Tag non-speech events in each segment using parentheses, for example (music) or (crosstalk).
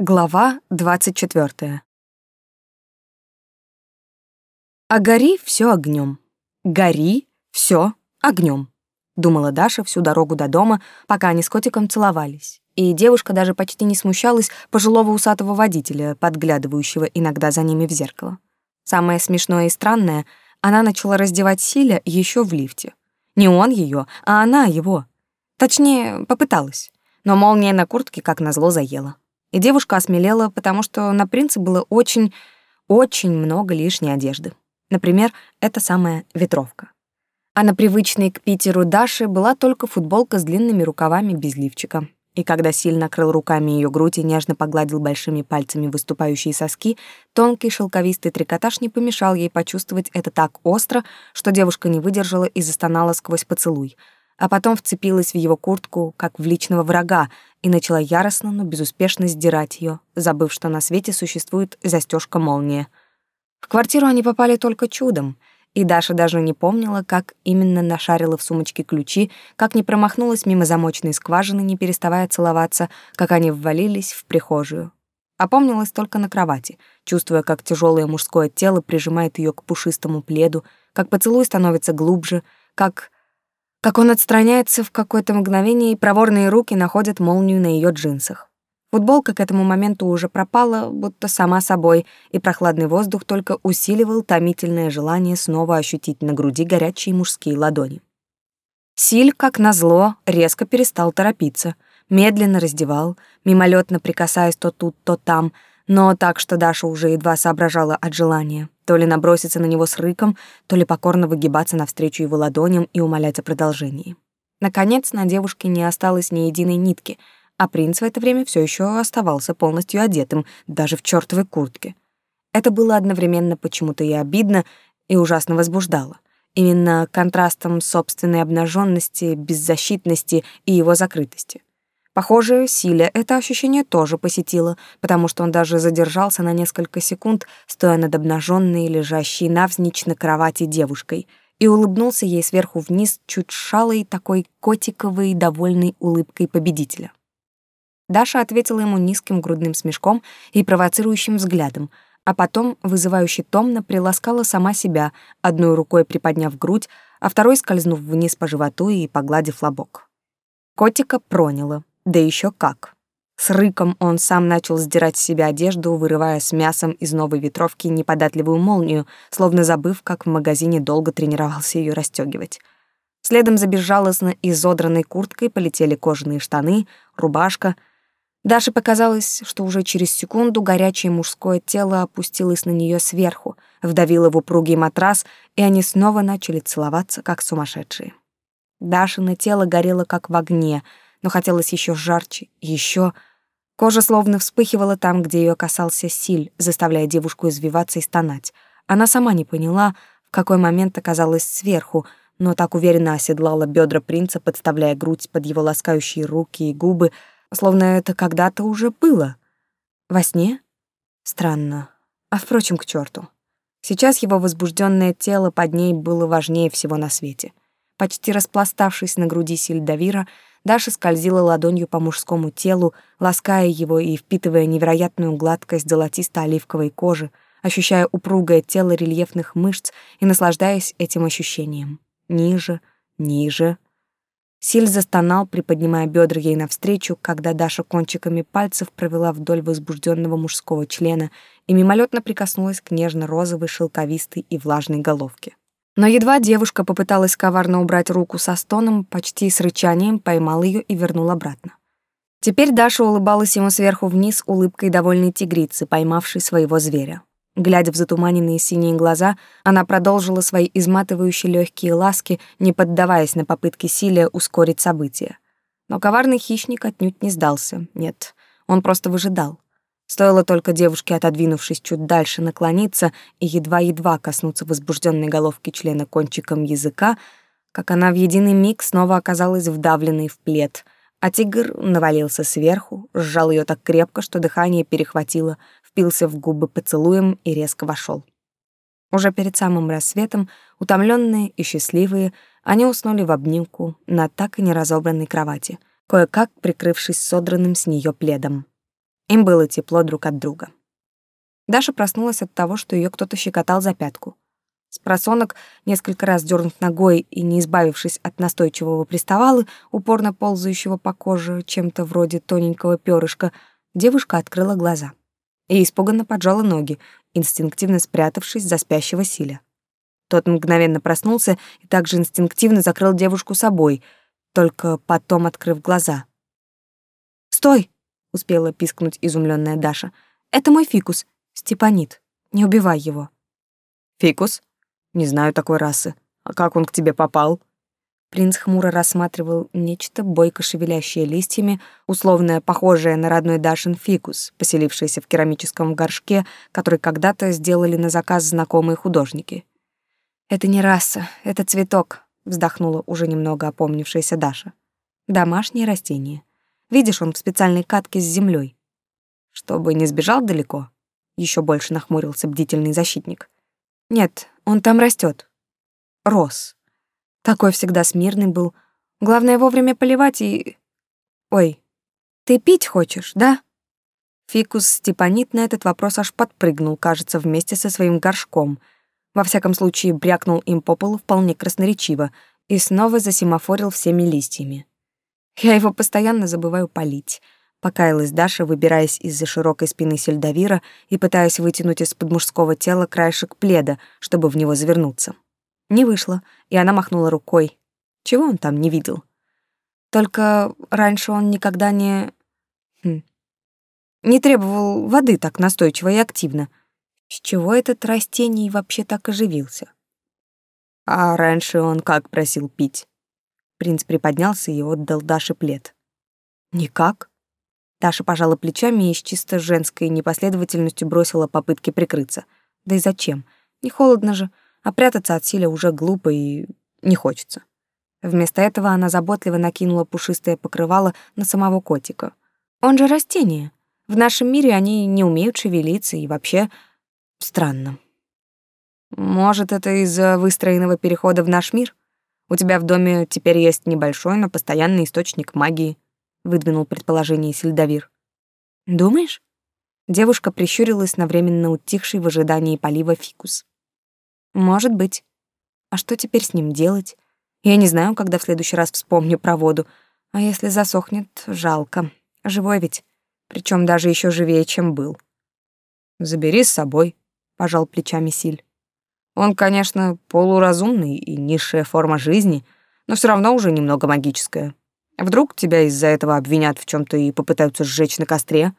Глава 24. А гори все огнем. Гори все огнем, думала Даша всю дорогу до дома, пока они с котиком целовались. И девушка даже почти не смущалась пожилого усатого водителя, подглядывающего иногда за ними в зеркало. Самое смешное и странное, она начала раздевать Силя еще в лифте. Не он ее, а она его. Точнее, попыталась. Но молния на куртке как назло заела и девушка осмелела, потому что на принце было очень, очень много лишней одежды. Например, эта самая ветровка. А на привычной к Питеру Даше была только футболка с длинными рукавами без лифчика. И когда Силь накрыл руками ее грудь и нежно погладил большими пальцами выступающие соски, тонкий шелковистый трикотаж не помешал ей почувствовать это так остро, что девушка не выдержала и застонала сквозь поцелуй — а потом вцепилась в его куртку, как в личного врага, и начала яростно, но безуспешно сдирать ее, забыв, что на свете существует застежка молния. В квартиру они попали только чудом, и Даша даже не помнила, как именно нашарила в сумочке ключи, как не промахнулась мимо замочной скважины, не переставая целоваться, как они ввалились в прихожую. Опомнилась только на кровати, чувствуя, как тяжелое мужское тело прижимает ее к пушистому пледу, как поцелуй становится глубже, как как он отстраняется в какое-то мгновение, и проворные руки находят молнию на ее джинсах. Футболка к этому моменту уже пропала, будто сама собой, и прохладный воздух только усиливал томительное желание снова ощутить на груди горячие мужские ладони. Силь, как назло, резко перестал торопиться, медленно раздевал, мимолетно прикасаясь то тут, то там, но так, что Даша уже едва соображала от желания то ли наброситься на него с рыком, то ли покорно выгибаться навстречу его ладоням и умолять о продолжении. Наконец, на девушке не осталось ни единой нитки, а принц в это время все еще оставался полностью одетым, даже в чертовой куртке. Это было одновременно почему-то и обидно, и ужасно возбуждало. Именно контрастом собственной обнаженности, беззащитности и его закрытости. Похоже, Силя это ощущение тоже посетило, потому что он даже задержался на несколько секунд, стоя над обнаженной, лежащей навзничь на кровати девушкой, и улыбнулся ей сверху вниз чуть шалой такой котиковой, довольной улыбкой победителя. Даша ответила ему низким грудным смешком и провоцирующим взглядом, а потом вызывающе томно приласкала сама себя, одной рукой приподняв грудь, а второй скользнув вниз по животу и погладив лобок. Котика проняло. Да еще как. С рыком он сам начал сдирать с себя одежду, вырывая с мясом из новой ветровки неподатливую молнию, словно забыв, как в магазине долго тренировался ее расстегивать. Следом за безжалостно изодранной курткой полетели кожаные штаны, рубашка. Даше показалось, что уже через секунду горячее мужское тело опустилось на нее сверху, вдавило в упругий матрас, и они снова начали целоваться, как сумасшедшие. Дашино тело горело, как в огне — но хотелось еще жарче, еще. Кожа словно вспыхивала там, где ее касался Силь, заставляя девушку извиваться и стонать. Она сама не поняла, в какой момент оказалась сверху, но так уверенно оседлала бедра принца, подставляя грудь под его ласкающие руки и губы, словно это когда-то уже было. Во сне? Странно. А впрочем, к черту. Сейчас его возбужденное тело под ней было важнее всего на свете. Почти распластавшись на груди Сильдавира, Даша скользила ладонью по мужскому телу, лаская его и впитывая невероятную гладкость золотисто-оливковой кожи, ощущая упругое тело рельефных мышц и наслаждаясь этим ощущением. Ниже, ниже. Силь застонал, приподнимая бедра ей навстречу, когда Даша кончиками пальцев провела вдоль возбужденного мужского члена и мимолетно прикоснулась к нежно-розовой, шелковистой и влажной головке. Но едва девушка попыталась коварно убрать руку со стоном, почти с рычанием поймал ее и вернул обратно. Теперь Даша улыбалась ему сверху вниз улыбкой довольной тигрицы, поймавшей своего зверя. Глядя в затуманенные синие глаза, она продолжила свои изматывающие легкие ласки, не поддаваясь на попытки Силия ускорить события. Но коварный хищник отнюдь не сдался. Нет, он просто выжидал. Стоило только девушке, отодвинувшись чуть дальше, наклониться и едва-едва коснуться возбужденной головки члена кончиком языка, как она в единый миг снова оказалась вдавленной в плед, а тигр навалился сверху, сжал ее так крепко, что дыхание перехватило, впился в губы поцелуем и резко вошел. Уже перед самым рассветом, утомленные и счастливые, они уснули в обнимку на так и не разобранной кровати, кое-как прикрывшись содранным с нее пледом. Им было тепло друг от друга. Даша проснулась от того, что ее кто-то щекотал за пятку. С просонок, несколько раз дернув ногой и не избавившись от настойчивого приставалы, упорно ползающего по коже чем-то вроде тоненького перышка, девушка открыла глаза и испуганно поджала ноги, инстинктивно спрятавшись за спящего Силя. Тот мгновенно проснулся и также инстинктивно закрыл девушку собой, только потом открыв глаза. «Стой!» — успела пискнуть изумленная Даша. «Это мой фикус, Степанит. Не убивай его». «Фикус?» Не знаю такой расы. А как он к тебе попал? Принц хмуро рассматривал нечто бойко шевелящее листьями, условное похожее на родной Дашин фикус, поселившийся в керамическом горшке, который когда-то сделали на заказ знакомые художники. «Это не раса, это цветок», — вздохнула уже немного опомнившаяся Даша. «Домашнее растение. Видишь, он в специальной катке с землей. «Чтобы не сбежал далеко?» — еще больше нахмурился бдительный защитник. «Нет, он там растет. Рос. Такой всегда смирный был. Главное вовремя поливать и... Ой, ты пить хочешь, да? Фикус Степанит на этот вопрос аж подпрыгнул, кажется, вместе со своим горшком. Во всяком случае, брякнул им по полу вполне красноречиво и снова засимофорил всеми листьями. Я его постоянно забываю полить. Покаялась Даша, выбираясь из-за широкой спины сельдовира и пытаясь вытянуть из-под мужского тела краешек пледа, чтобы в него завернуться. Не вышло, и она махнула рукой. Чего он там не видел? Только раньше он никогда не... Хм. Не требовал воды так настойчиво и активно. С чего этот растений вообще так оживился? А раньше он как просил пить? Принц приподнялся и отдал Даше плед. Никак. Таша пожала плечами и с чисто женской непоследовательностью бросила попытки прикрыться. Да и зачем? Не холодно же, а прятаться от Силя уже глупо и не хочется. Вместо этого она заботливо накинула пушистое покрывало на самого котика. Он же растение. В нашем мире они не умеют шевелиться и вообще странно. Может, это из-за выстроенного перехода в наш мир? У тебя в доме теперь есть небольшой, но постоянный источник магии выдвинул предположение Сельдовир. Думаешь? Девушка прищурилась на временно утихший в ожидании полива фикус. Может быть. А что теперь с ним делать? Я не знаю, когда в следующий раз вспомню про воду. А если засохнет, жалко. Живой ведь. Причем даже еще живее, чем был. Забери с собой, пожал плечами Силь. Он, конечно, полуразумный и низшая форма жизни, но все равно уже немного магическая. Вдруг тебя из-за этого обвинят в чем то и попытаются сжечь на костре?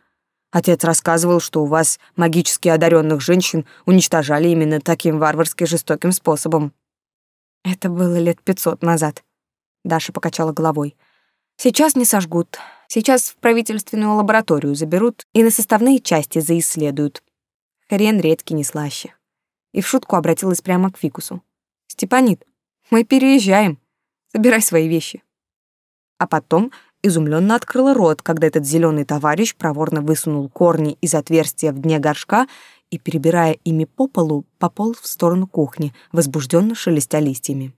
Отец рассказывал, что у вас магически одаренных женщин уничтожали именно таким варварски жестоким способом. Это было лет пятьсот назад. Даша покачала головой. Сейчас не сожгут. Сейчас в правительственную лабораторию заберут и на составные части заисследуют. Хрен редкий не слаще. И в шутку обратилась прямо к Фикусу. «Степанит, мы переезжаем. Собирай свои вещи а потом изумленно открыла рот, когда этот зеленый товарищ проворно высунул корни из отверстия в дне горшка и, перебирая ими по полу, пополз в сторону кухни, возбужденно шелестя листьями.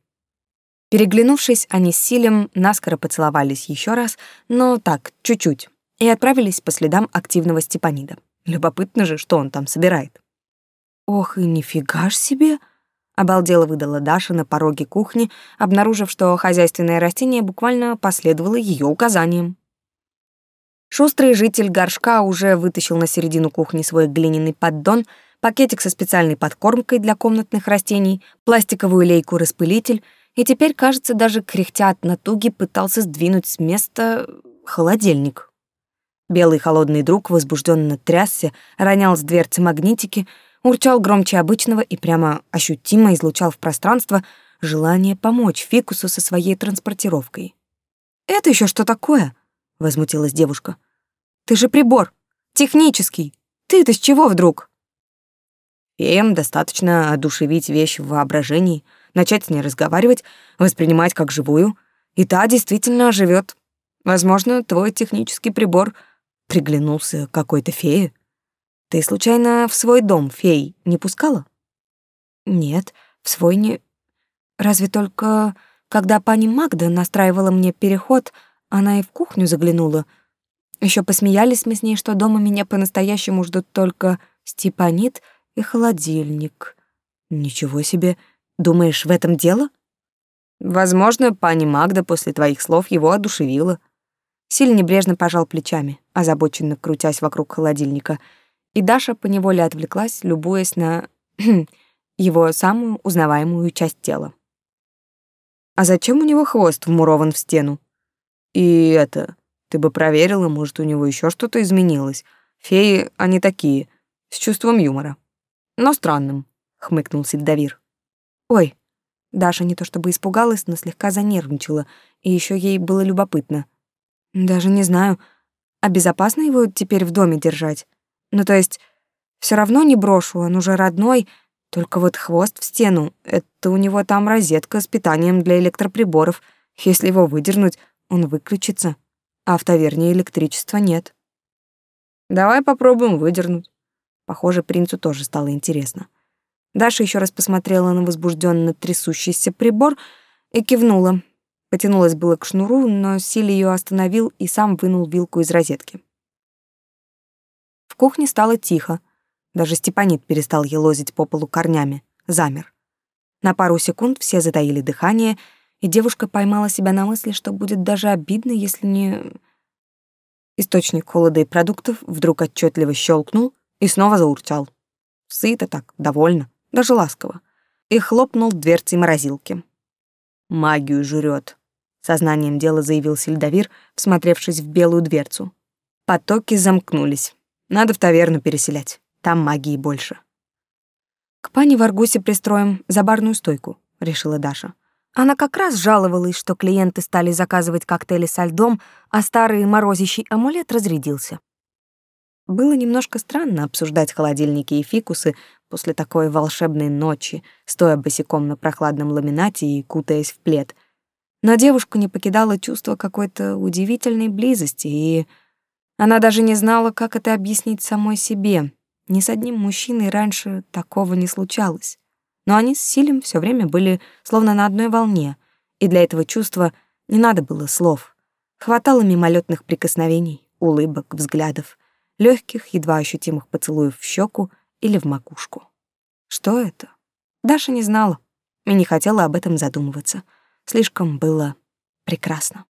Переглянувшись, они с Силем наскоро поцеловались еще раз, но так, чуть-чуть, и отправились по следам активного Степанида. Любопытно же, что он там собирает. «Ох, и нифига ж себе!» Обалдела выдала Даша на пороге кухни, обнаружив, что хозяйственное растение буквально последовало ее указаниям. Шустрый житель горшка уже вытащил на середину кухни свой глиняный поддон, пакетик со специальной подкормкой для комнатных растений, пластиковую лейку-распылитель и теперь, кажется, даже кряхтя от натуги пытался сдвинуть с места холодильник. Белый холодный друг возбужденно трясся, ронял с дверцы магнитики — урчал громче обычного и прямо ощутимо излучал в пространство желание помочь Фикусу со своей транспортировкой. «Это еще что такое?» — возмутилась девушка. «Ты же прибор. Технический. Ты-то с чего вдруг?» Феям достаточно одушевить вещь в воображении, начать с ней разговаривать, воспринимать как живую, и та действительно оживет. Возможно, твой технический прибор приглянулся какой-то фее. Ты случайно в свой дом фей не пускала? Нет, в свой не... Разве только, когда пани Магда настраивала мне переход, она и в кухню заглянула. Еще посмеялись мы с ней, что дома меня по-настоящему ждут только степанит и холодильник. Ничего себе. Думаешь, в этом дело? Возможно, пани Магда после твоих слов его одушевила. Силь небрежно пожал плечами, озабоченно крутясь вокруг холодильника, и Даша поневоле отвлеклась, любуясь на (clears throat) его самую узнаваемую часть тела. А зачем у него хвост вмурован в стену? И это, ты бы проверила, может, у него еще что-то изменилось. Феи, они такие, с чувством юмора. Но странным, хмыкнул Сильдавир. Ой, Даша не то чтобы испугалась, но слегка занервничала, и еще ей было любопытно. Даже не знаю, а безопасно его теперь в доме держать? Ну, то есть, все равно не брошу, он уже родной, только вот хвост в стену — это у него там розетка с питанием для электроприборов. Если его выдернуть, он выключится, а в таверне электричества нет. Давай попробуем выдернуть. Похоже, принцу тоже стало интересно. Даша еще раз посмотрела на возбужденно трясущийся прибор и кивнула. Потянулась было к шнуру, но Силь ее остановил и сам вынул вилку из розетки. Кухне стало тихо. Даже Степанит перестал елозить по полу корнями, замер. На пару секунд все затаили дыхание, и девушка поймала себя на мысли, что будет даже обидно, если не... Источник холода и продуктов вдруг отчетливо щелкнул и снова заурчал. Сыто так, довольно даже ласково, и хлопнул дверцей морозилки. «Магию жрет», — сознанием дела заявил Сельдовир, всмотревшись в белую дверцу. Потоки замкнулись. Надо в таверну переселять, там магии больше. «К пане Варгусе пристроим за барную стойку», — решила Даша. Она как раз жаловалась, что клиенты стали заказывать коктейли со льдом, а старый морозящий амулет разрядился. Было немножко странно обсуждать холодильники и фикусы после такой волшебной ночи, стоя босиком на прохладном ламинате и кутаясь в плед. Но девушку не покидало чувство какой-то удивительной близости, и она даже не знала, как это объяснить самой себе. Ни с одним мужчиной раньше такого не случалось. Но они с Силем все время были словно на одной волне, и для этого чувства не надо было слов. Хватало мимолетных прикосновений, улыбок, взглядов — легких, едва ощутимых поцелуев в щеку или в макушку. Что это? Даша не знала и не хотела об этом задумываться. Слишком было прекрасно.